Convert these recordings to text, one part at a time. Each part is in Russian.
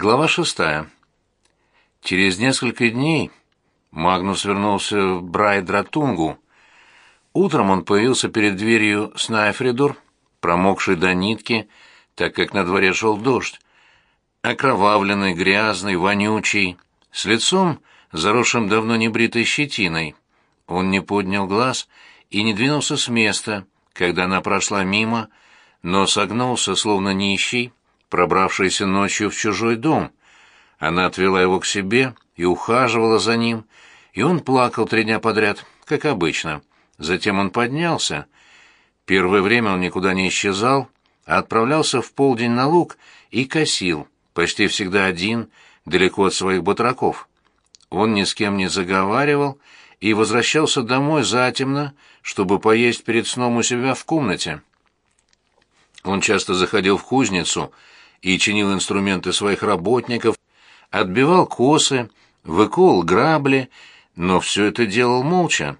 Глава шестая. Через несколько дней Магнус вернулся в Брайдратунгу. Утром он появился перед дверью Снайфридор, промокший до нитки, так как на дворе шел дождь, окровавленный, грязный, вонючий, с лицом, заросшим давно небритой щетиной. Он не поднял глаз и не двинулся с места, когда она прошла мимо, но согнулся, словно нищий, пробравшийся ночью в чужой дом. Она отвела его к себе и ухаживала за ним, и он плакал три дня подряд, как обычно. Затем он поднялся. Первое время он никуда не исчезал, а отправлялся в полдень на луг и косил, почти всегда один, далеко от своих батраков. Он ни с кем не заговаривал и возвращался домой затемно, чтобы поесть перед сном у себя в комнате. Он часто заходил в кузницу и чинил инструменты своих работников, отбивал косы, выкол грабли, но все это делал молча.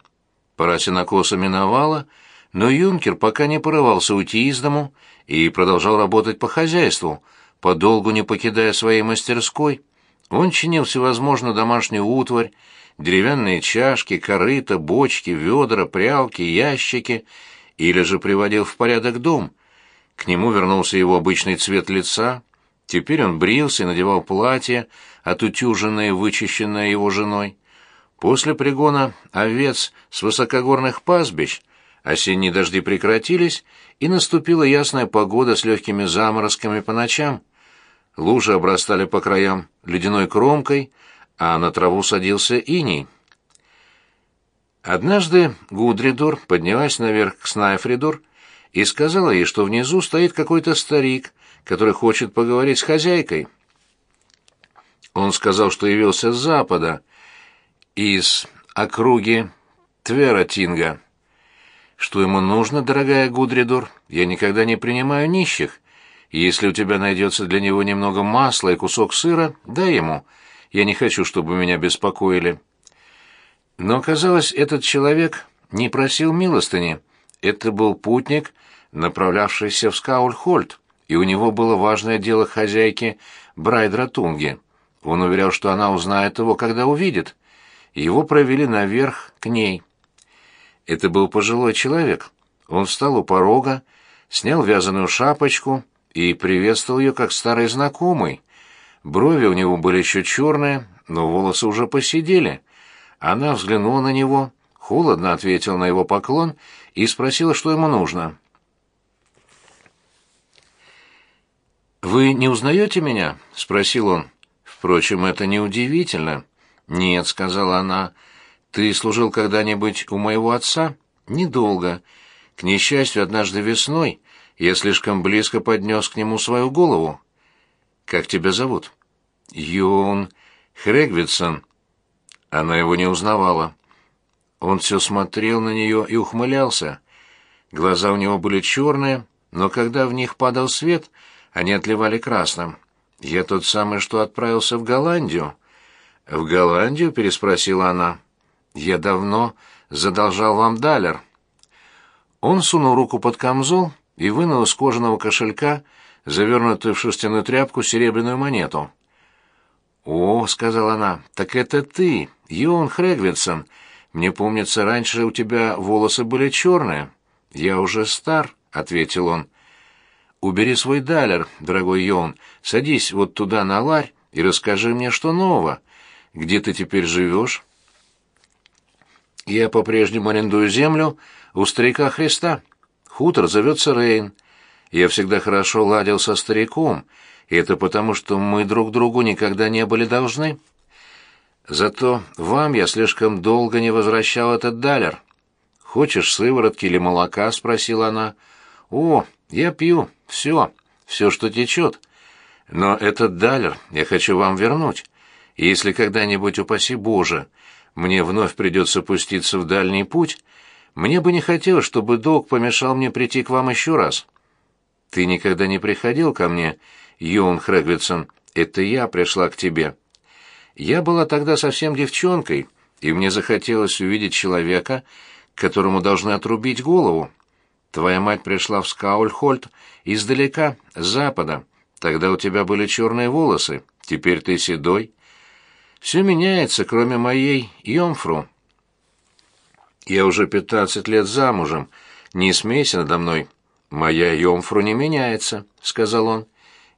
Пора сенокоса миновала, но юнкер пока не порывался уйти из дому и продолжал работать по хозяйству, подолгу не покидая своей мастерской. Он чинил всевозможную домашнюю утварь, деревянные чашки, корыта, бочки, ведра, прялки, ящики, или же приводил в порядок дом. К нему вернулся его обычный цвет лица, теперь он брился и надевал платье, отутюженное и вычищенное его женой. После пригона овец с высокогорных пастбищ осенние дожди прекратились, и наступила ясная погода с легкими заморозками по ночам. Лужи обрастали по краям ледяной кромкой, а на траву садился иней. Однажды Гудридор поднялась наверх к Снайфридор и сказала ей, что внизу стоит какой-то старик, который хочет поговорить с хозяйкой. Он сказал, что явился с запада, из округи Твератинга. Что ему нужно, дорогая Гудридор? Я никогда не принимаю нищих. Если у тебя найдется для него немного масла и кусок сыра, дай ему. Я не хочу, чтобы меня беспокоили. Но оказалось, этот человек не просил милостыни. Это был путник, направлявшийся в Скаульхольд, и у него было важное дело хозяйки Брайдратунги. Он уверял, что она узнает его, когда увидит. Его провели наверх к ней. Это был пожилой человек. Он встал у порога, снял вязаную шапочку и приветствовал ее как старый знакомый. Брови у него были еще черные, но волосы уже посидели. Она взглянула на него, холодно ответила на его поклон и спросила, что ему нужно. «Вы не узнаете меня?» — спросил он. «Впрочем, это неудивительно». «Нет», — сказала она. «Ты служил когда-нибудь у моего отца?» «Недолго. К несчастью, однажды весной я слишком близко поднес к нему свою голову. Как тебя зовут?» «Йон Хрегвитсон». Она его не узнавала. Он все смотрел на нее и ухмылялся. Глаза у него были черные, но когда в них падал свет, они отливали красным. «Я тот самый, что отправился в Голландию». «В Голландию?» — переспросила она. «Я давно задолжал вам далер». Он сунул руку под камзол и вынул из кожаного кошелька завернутую в шерстяную тряпку серебряную монету. «О», — сказала она, — «так это ты, Йон Хрегвитсон. Мне помнится, раньше у тебя волосы были черные». «Я уже стар», — ответил он. «Убери свой далер, дорогой Йон, садись вот туда на ларь и расскажи мне, что нового. Где ты теперь живешь?» «Я по-прежнему арендую землю у старика Христа. Хутор зовется Рейн. Я всегда хорошо ладил со стариком, и это потому, что мы друг другу никогда не были должны. Зато вам я слишком долго не возвращал этот далер. Хочешь сыворотки или молока?» — спросила она. «О, я пью. Все. Все, что течет. Но этот далер я хочу вам вернуть. И если когда-нибудь, упаси Боже, мне вновь придется пуститься в дальний путь, мне бы не хотелось, чтобы долг помешал мне прийти к вам еще раз. Ты никогда не приходил ко мне, Йон Хрегвитсон. Это я пришла к тебе. Я была тогда совсем девчонкой, и мне захотелось увидеть человека, которому должны отрубить голову. Твоя мать пришла в Скаульхольд издалека, с запада. Тогда у тебя были черные волосы, теперь ты седой. Все меняется, кроме моей Йомфру. Я уже пятнадцать лет замужем. Не смейся надо мной. Моя Йомфру не меняется, сказал он.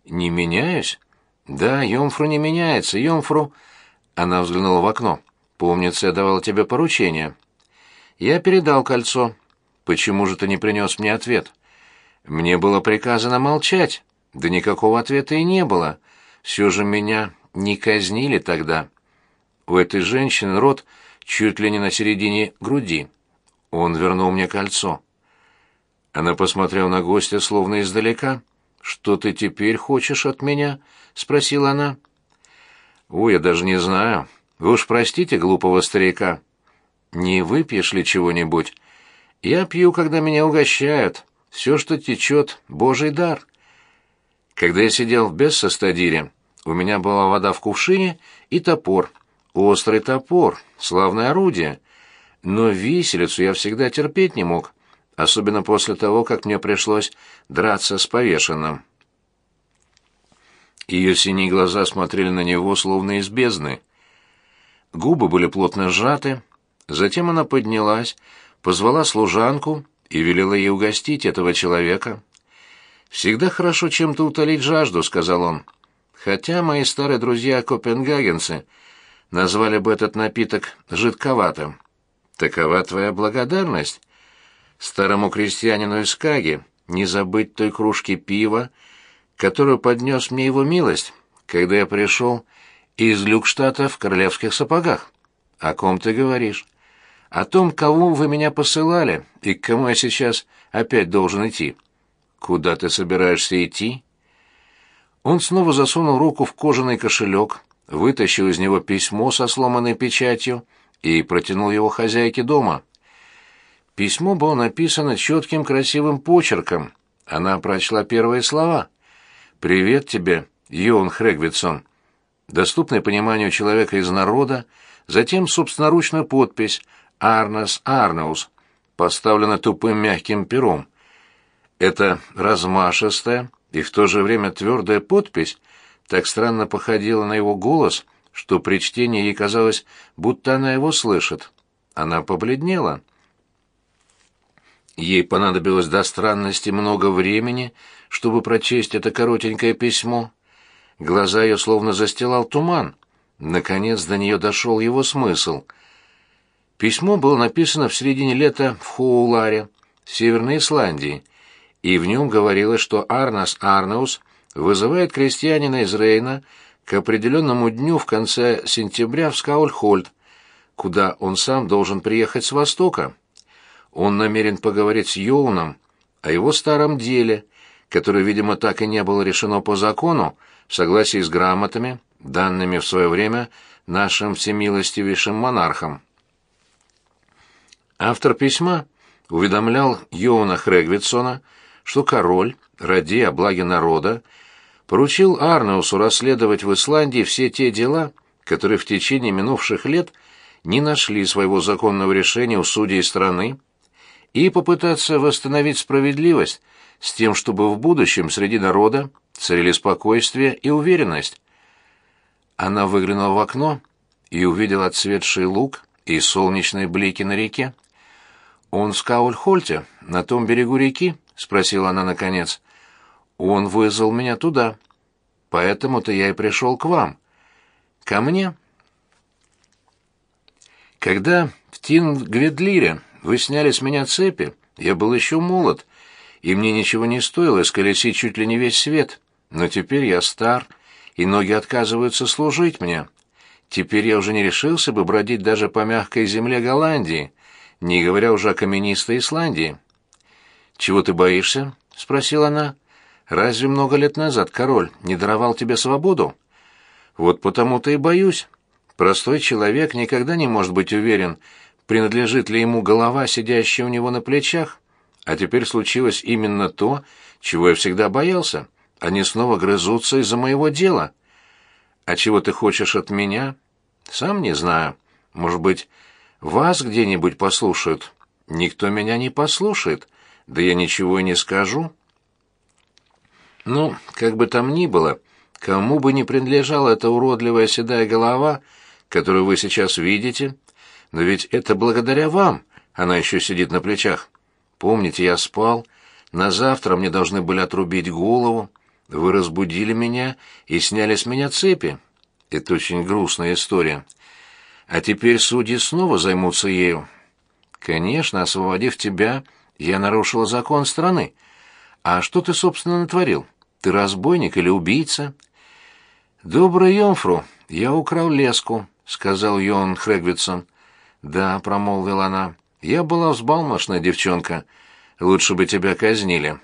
Не меняюсь? Да, Йомфру не меняется. Йомфру... Она взглянула в окно. Помнится, я давала тебе поручение. Я передал кольцо. Почему же ты не принес мне ответ? Мне было приказано молчать. Да никакого ответа и не было. Все же меня не казнили тогда. У этой женщины рот чуть ли не на середине груди. Он вернул мне кольцо. Она посмотрела на гостя словно издалека. «Что ты теперь хочешь от меня?» — спросила она. «Ой, я даже не знаю. Вы уж простите глупого старика. Не выпьешь ли чего-нибудь? Я пью, когда меня угощают. Все, что течет, божий дар». Когда я сидел в Бессостадире, у меня была вода в кувшине и топор. Острый топор, славное орудие. Но виселицу я всегда терпеть не мог, особенно после того, как мне пришлось драться с повешенным. Ее синие глаза смотрели на него, словно из бездны. Губы были плотно сжаты. Затем она поднялась, позвала служанку и велела ей угостить этого человека. «Всегда хорошо чем-то утолить жажду», — сказал он. «Хотя мои старые друзья-копенгагенцы назвали бы этот напиток жидковатым. Такова твоя благодарность. Старому крестьянину из Каги не забыть той кружки пива, которую поднес мне его милость, когда я пришел из Люкштата в королевских сапогах. О ком ты говоришь? О том, кого вы меня посылали и к кому я сейчас опять должен идти». «Куда ты собираешься идти?» Он снова засунул руку в кожаный кошелек, вытащил из него письмо со сломанной печатью и протянул его хозяйке дома. Письмо было написано четким красивым почерком. Она прочла первые слова. «Привет тебе, Йон Хрегвитсон». Доступное пониманию человека из народа, затем собственноручная подпись «Арнес Арнеус», поставлена тупым мягким пером. Эта размашистая и в то же время твердая подпись так странно походила на его голос, что при чтении ей казалось, будто она его слышит. Она побледнела. Ей понадобилось до странности много времени, чтобы прочесть это коротенькое письмо. Глаза ее словно застилал туман. Наконец до нее дошел его смысл. Письмо было написано в середине лета в Хоуларе, Северной Исландии, и в нем говорилось, что Арнас Арнаус вызывает крестьянина из Рейна к определенному дню в конце сентября в Скаульхольд, куда он сам должен приехать с востока. Он намерен поговорить с Йоуном о его старом деле, которое, видимо, так и не было решено по закону, в согласии с грамотами, данными в свое время нашим всемилостивейшим монархом. Автор письма уведомлял Йоуна Хрегвитсона, что король, ради о благе народа, поручил Арнеусу расследовать в Исландии все те дела, которые в течение минувших лет не нашли своего законного решения у судей страны, и попытаться восстановить справедливость с тем, чтобы в будущем среди народа царили спокойствие и уверенность. Она выглянула в окно и увидела отцветший луг и солнечные блики на реке. Он в Скаульхольте, на том берегу реки, спросила она наконец. Он вызвал меня туда. Поэтому-то я и пришел к вам. Ко мне. Когда в Тингведлире вы сняли с меня цепи, я был еще молод, и мне ничего не стоило исколесить чуть ли не весь свет. Но теперь я стар, и ноги отказываются служить мне. Теперь я уже не решился бы бродить даже по мягкой земле Голландии, не говоря уже о каменистой Исландии. «Чего ты боишься?» — спросила она. «Разве много лет назад король не даровал тебе свободу?» «Вот потому-то и боюсь. Простой человек никогда не может быть уверен, принадлежит ли ему голова, сидящая у него на плечах. А теперь случилось именно то, чего я всегда боялся. Они снова грызутся из-за моего дела. А чего ты хочешь от меня? Сам не знаю. Может быть, вас где-нибудь послушают? Никто меня не послушает» Да я ничего и не скажу. Ну, как бы там ни было, кому бы ни принадлежала эта уродливая седая голова, которую вы сейчас видите, но ведь это благодаря вам она еще сидит на плечах. Помните, я спал, на завтра мне должны были отрубить голову, вы разбудили меня и сняли с меня цепи. Это очень грустная история. А теперь судьи снова займутся ею. Конечно, освободив тебя, я нарушила закон страны. А что ты, собственно, натворил? Ты разбойник или убийца? Добрый Йонфру, я украл леску, сказал Йон Хрегвитсон. Да, промолвила она. Я была взбалмошная девчонка. Лучше бы тебя казнили.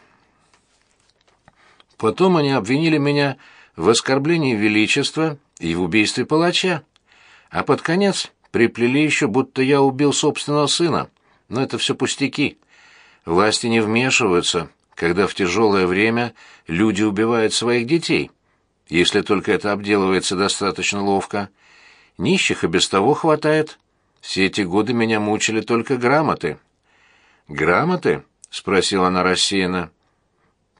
Потом они обвинили меня в оскорблении величества и в убийстве палача. А под конец приплели еще, будто я убил собственного сына. Но это все пустяки. Власти не вмешиваются, когда в тяжелое время люди убивают своих детей, если только это обделывается достаточно ловко. Нищих и без того хватает. Все эти годы меня мучили только грамоты. «Грамоты?» — спросила она рассеянно.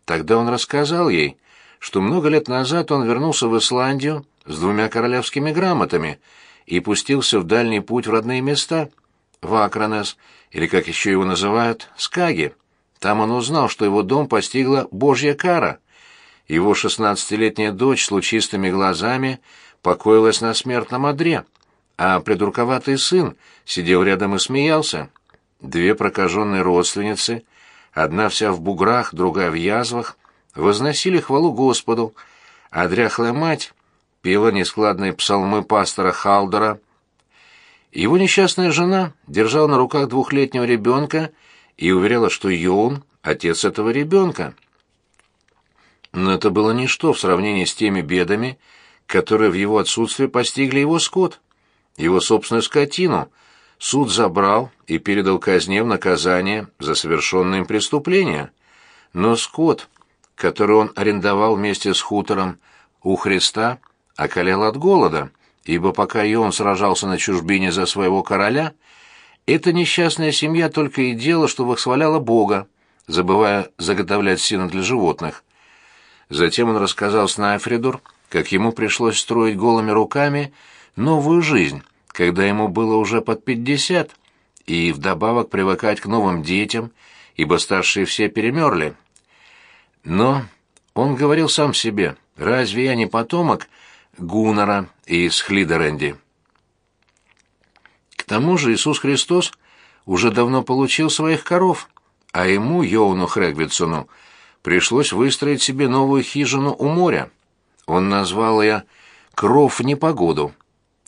Тогда он рассказал ей, что много лет назад он вернулся в Исландию с двумя королевскими грамотами и пустился в дальний путь в родные места, в Акронес, или, как еще его называют, Скаги. Там он узнал, что его дом постигла божья кара. Его шестнадцатилетняя дочь с лучистыми глазами покоилась на смертном одре, а придурковатый сын сидел рядом и смеялся. Две прокаженные родственницы — одна вся в буграх, другая в язвах, возносили хвалу Господу, а дряхлая мать пела нескладные псалмы пастора Халдера. Его несчастная жена держала на руках двухлетнего ребенка и уверяла, что Йоун — отец этого ребенка. Но это было ничто в сравнении с теми бедами, которые в его отсутствие постигли его скот, его собственную скотину — суд забрал и передал казне в наказание за совершенное им преступление. Но скот, который он арендовал вместе с хутором у Христа, околел от голода, ибо пока и он сражался на чужбине за своего короля, эта несчастная семья только и делала, что восхваляла Бога, забывая заготовлять сено для животных. Затем он рассказал Снайфридур, как ему пришлось строить голыми руками новую жизнь, когда ему было уже под пятьдесят, и вдобавок привыкать к новым детям, ибо старшие все перемерли. Но он говорил сам себе, разве я не потомок Гуннера из Хлидеренди? К тому же Иисус Христос уже давно получил своих коров, а ему, Йоуну Хрегвитсону, пришлось выстроить себе новую хижину у моря. Он назвал ее «Кров в непогоду»,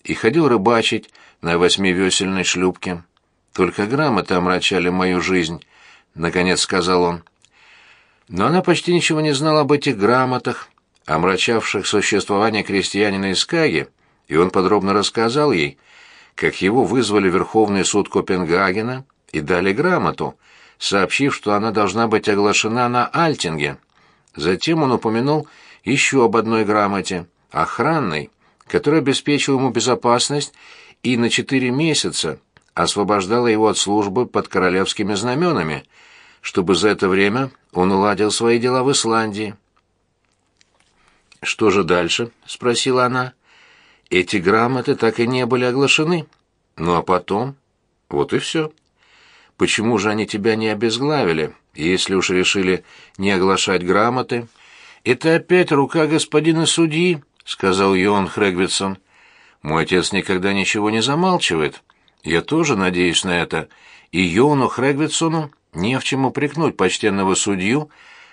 и ходил рыбачить на восьмивесельной шлюпке. Только грамоты омрачали мою жизнь, — наконец сказал он. Но она почти ничего не знала об этих грамотах, омрачавших существование крестьянина из Каги, и он подробно рассказал ей, как его вызвали в Верховный суд Копенгагена и дали грамоту, сообщив, что она должна быть оглашена на Альтинге. Затем он упомянул еще об одной грамоте, охранной, которая обеспечила ему безопасность и на четыре месяца освобождала его от службы под королевскими знаменами, чтобы за это время он уладил свои дела в Исландии. «Что же дальше?» — спросила она. «Эти грамоты так и не были оглашены. Ну а потом? Вот и все. Почему же они тебя не обезглавили, если уж решили не оглашать грамоты? Это опять рука господина судьи, сказал Йон Хрегвитсон. Мой отец никогда ничего не замалчивает. Я тоже надеюсь на это. И Йону Хрегвитсону не в чем упрекнуть почтенного судью,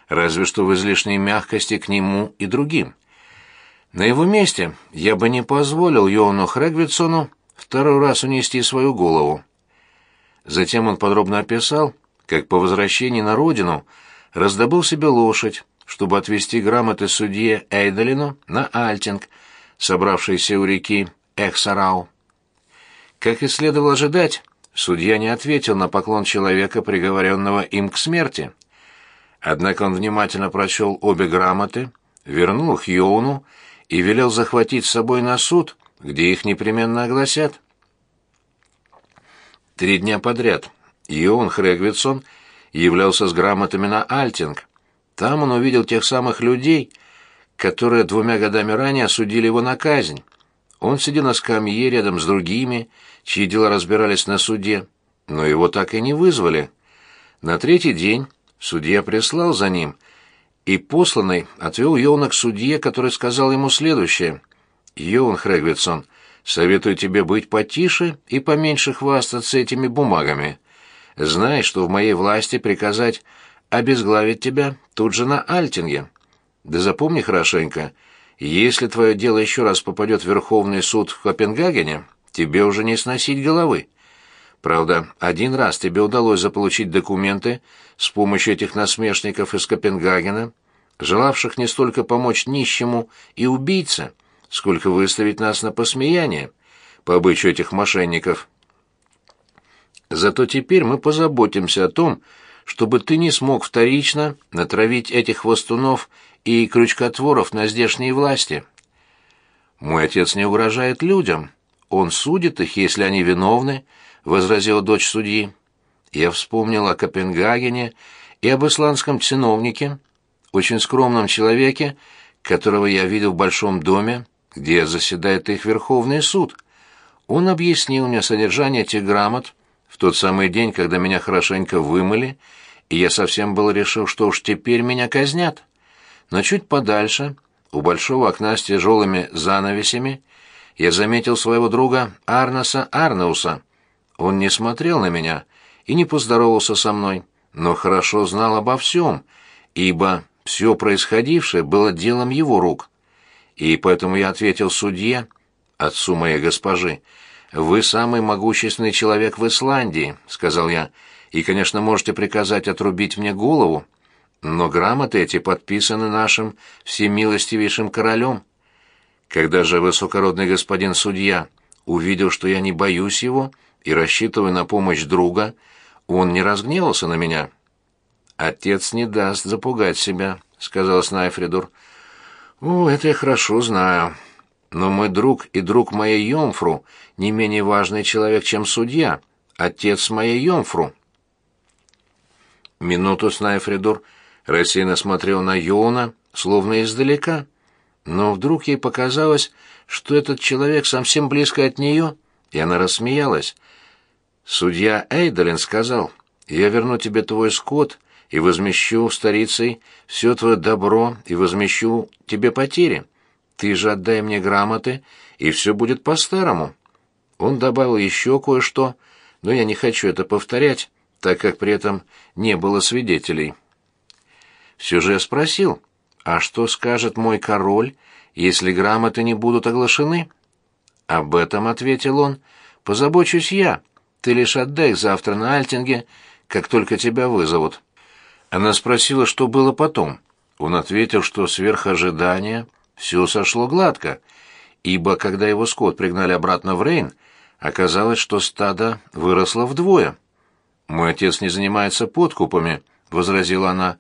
разве что в излишней мягкости к нему и другим. На его месте я бы не позволил Йону Хрегвитсону второй раз унести свою голову. Затем он подробно описал, как по возвращении на родину раздобыл себе лошадь, чтобы отвезти грамоты судье Эйдолину на Альтинг, собравшийся у реки Эхсарау. Как и следовало ожидать, судья не ответил на поклон человека, приговоренного им к смерти. Однако он внимательно прочел обе грамоты, вернул их Йоуну и велел захватить с собой на суд, где их непременно огласят. Три дня подряд Йоун Хрегвитсон являлся с грамотами на Альтинг, Там он увидел тех самых людей, которые двумя годами ранее осудили его на казнь. Он сидел на скамье рядом с другими, чьи дела разбирались на суде, но его так и не вызвали. На третий день судья прислал за ним, и посланный отвел Йоуна к судье, который сказал ему следующее. «Йоун Хрэгвитсон, советую тебе быть потише и поменьше хвастаться этими бумагами. Знай, что в моей власти приказать обезглавить тебя тут же на Альтинге. Да запомни хорошенько, если твое дело еще раз попадет в Верховный суд в Копенгагене, тебе уже не сносить головы. Правда, один раз тебе удалось заполучить документы с помощью этих насмешников из Копенгагена, желавших не столько помочь нищему и убийце, сколько выставить нас на посмеяние, по обычаю этих мошенников. Зато теперь мы позаботимся о том, чтобы ты не смог вторично натравить этих хвостунов и крючкотворов на здешние власти. Мой отец не угрожает людям. Он судит их, если они виновны, — возразила дочь судьи. Я вспомнил о Копенгагене и об исландском чиновнике, очень скромном человеке, которого я видел в большом доме, где заседает их Верховный суд. Он объяснил мне содержание этих грамот, в тот самый день, когда меня хорошенько вымыли, и я совсем был решил, что уж теперь меня казнят. Но чуть подальше, у большого окна с тяжелыми занавесями, я заметил своего друга Арнаса Арнауса. Он не смотрел на меня и не поздоровался со мной, но хорошо знал обо всем, ибо все происходившее было делом его рук. И поэтому я ответил судье, отцу моей госпожи, — «Вы самый могущественный человек в Исландии», — сказал я, — «и, конечно, можете приказать отрубить мне голову, но грамоты эти подписаны нашим всемилостивейшим королем». Когда же высокородный господин судья увидел, что я не боюсь его и рассчитываю на помощь друга, он не разгневался на меня. «Отец не даст запугать себя», — сказал Снайфридур. «О, это я хорошо знаю но мой друг и друг моей Йомфру не менее важный человек, чем судья, отец моей Йомфру. Минуту Снайфридур рассеянно смотрел на Йона, словно издалека, но вдруг ей показалось, что этот человек совсем близко от нее, и она рассмеялась. Судья Эйдолин сказал, «Я верну тебе твой скот и возмещу старицей все твое добро и возмещу тебе потери». Ты же отдай мне грамоты, и все будет по-старому. Он добавил еще кое-что, но я не хочу это повторять, так как при этом не было свидетелей. Все же я спросил, а что скажет мой король, если грамоты не будут оглашены? Об этом, ответил он, позабочусь я. Ты лишь отдай их завтра на Альтинге, как только тебя вызовут. Она спросила, что было потом. Он ответил, что сверх ожидания все сошло гладко, ибо когда его скот пригнали обратно в Рейн, оказалось, что стадо выросло вдвое. «Мой отец не занимается подкупами», — возразила она.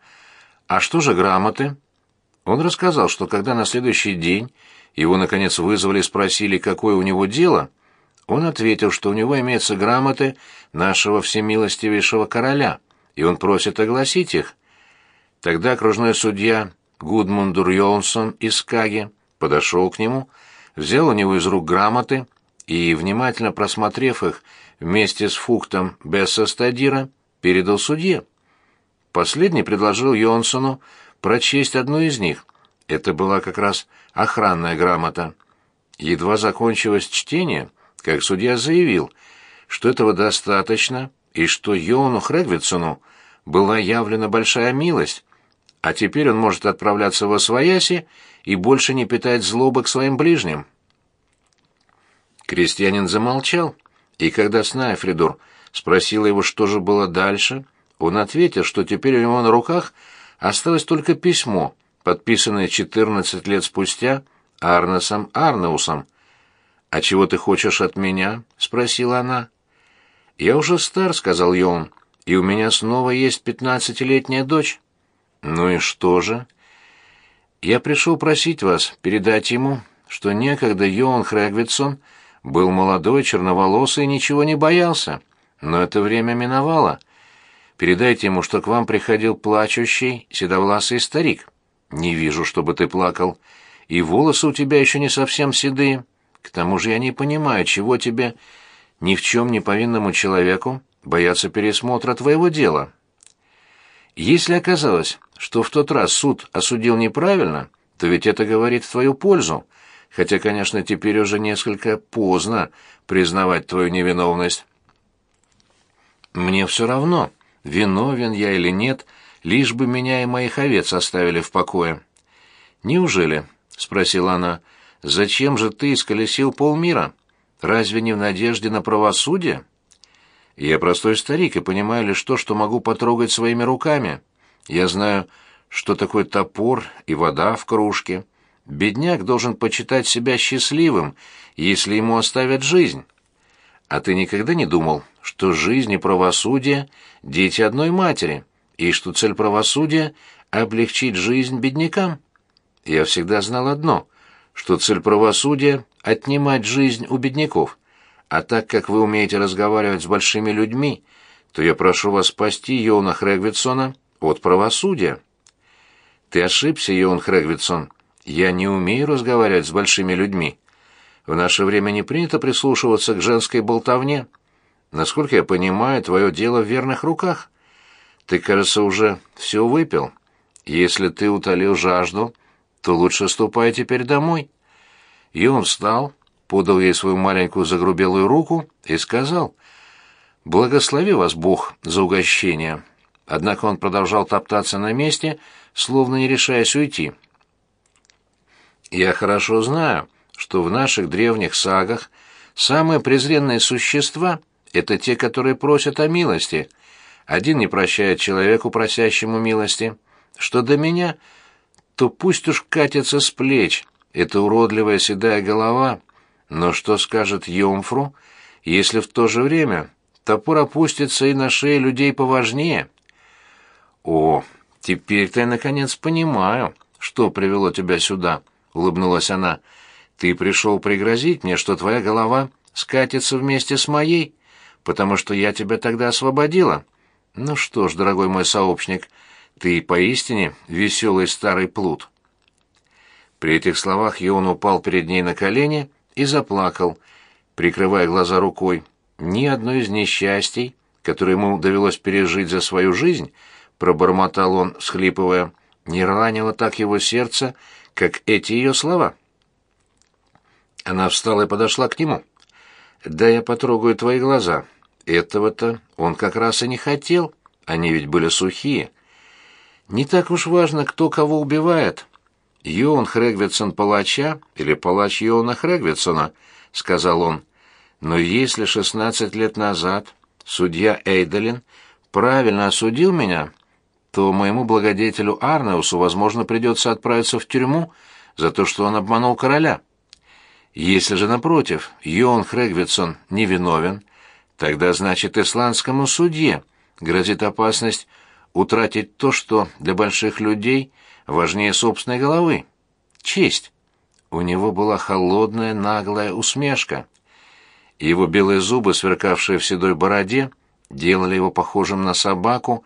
«А что же грамоты?» Он рассказал, что когда на следующий день его, наконец, вызвали и спросили, какое у него дело, он ответил, что у него имеются грамоты нашего всемилостивейшего короля, и он просит огласить их. Тогда окружной судья Гудмундур Йонсон из Каги подошел к нему, взял у него из рук грамоты и, внимательно просмотрев их вместе с фуктом Бесса передал судье. Последний предложил Йонсону прочесть одну из них. Это была как раз охранная грамота. Едва закончилось чтение, как судья заявил, что этого достаточно и что Йону Хрегвитсону была явлена большая милость, а теперь он может отправляться во свояси и больше не питать злобы к своим ближним. Крестьянин замолчал, и когда Снайфридур спросила его, что же было дальше, он ответил, что теперь у него на руках осталось только письмо, подписанное 14 лет спустя Арнесом Арнеусом. «А чего ты хочешь от меня?» — спросила она. «Я уже стар», — сказал Йон, — «и у меня снова есть пятнадцатилетняя дочь». «Ну и что же?» «Я пришел просить вас передать ему, что некогда Йоан Хрэгвитсон был молодой, черноволосый и ничего не боялся, но это время миновало. Передайте ему, что к вам приходил плачущий, седовласый старик. Не вижу, чтобы ты плакал. И волосы у тебя еще не совсем седые. К тому же я не понимаю, чего тебе, ни в чем не повинному человеку, бояться пересмотра твоего дела. Если оказалось, что в тот раз суд осудил неправильно, то ведь это говорит в твою пользу, хотя, конечно, теперь уже несколько поздно признавать твою невиновность. Мне все равно, виновен я или нет, лишь бы меня и моих овец оставили в покое. «Неужели?» — спросила она. «Зачем же ты исколесил полмира? Разве не в надежде на правосудие?» «Я простой старик и понимаю лишь то, что могу потрогать своими руками. Я знаю, что такое топор и вода в кружке. Бедняк должен почитать себя счастливым, если ему оставят жизнь. А ты никогда не думал, что жизнь и правосудие — дети одной матери, и что цель правосудия — облегчить жизнь беднякам? Я всегда знал одно, что цель правосудия — отнимать жизнь у бедняков. А так как вы умеете разговаривать с большими людьми, то я прошу вас спасти Йона Хрегвитсона от правосудия. Ты ошибся, Йон Хрегвитсон. Я не умею разговаривать с большими людьми. В наше время не принято прислушиваться к женской болтовне. Насколько я понимаю, твое дело в верных руках. Ты, кажется, уже все выпил. Если ты утолил жажду, то лучше ступай теперь домой. И он встал, подал ей свою маленькую загрубелую руку и сказал, «Благослови вас Бог за угощение». Однако он продолжал топтаться на месте, словно не решаясь уйти. «Я хорошо знаю, что в наших древних сагах самые презренные существа — это те, которые просят о милости. Один не прощает человеку, просящему милости. Что до меня, то пусть уж катится с плеч эта уродливая седая голова, но что скажет Йомфру, если в то же время топор опустится и на шеи людей поважнее? О, теперь-то я наконец понимаю, что привело тебя сюда, улыбнулась она. Ты пришел пригрозить мне, что твоя голова скатится вместе с моей, потому что я тебя тогда освободила. Ну что ж, дорогой мой сообщник, ты поистине веселый старый плут. При этих словах Йон упал перед ней на колени и заплакал, прикрывая глаза рукой. Ни одно из несчастий, которые ему довелось пережить за свою жизнь, пробормотал он, схлипывая, не ранило так его сердце, как эти ее слова. Она встала и подошла к нему. «Да я потрогаю твои глаза. Этого-то он как раз и не хотел. Они ведь были сухие. Не так уж важно, кто кого убивает. Йоан Хрегвитсон палача или палач Йоана Хрегвитсона», — сказал он. «Но если шестнадцать лет назад судья Эйдолин правильно осудил меня, то моему благодетелю Арнеусу, возможно, придется отправиться в тюрьму за то, что он обманул короля». Если же, напротив, Йон Хрегвитсон невиновен, тогда, значит, исландскому судье грозит опасность утратить то, что для больших людей важнее собственной головы — честь. У него была холодная, наглая усмешка. Его белые зубы, сверкавшие в седой бороде, делали его похожим на собаку,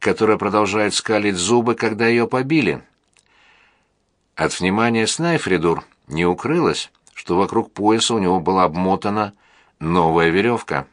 которая продолжает скалить зубы, когда ее побили. От внимания Снайфридур не укрылось, что вокруг пояса у него была обмотана новая веревка.